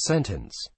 Sentence.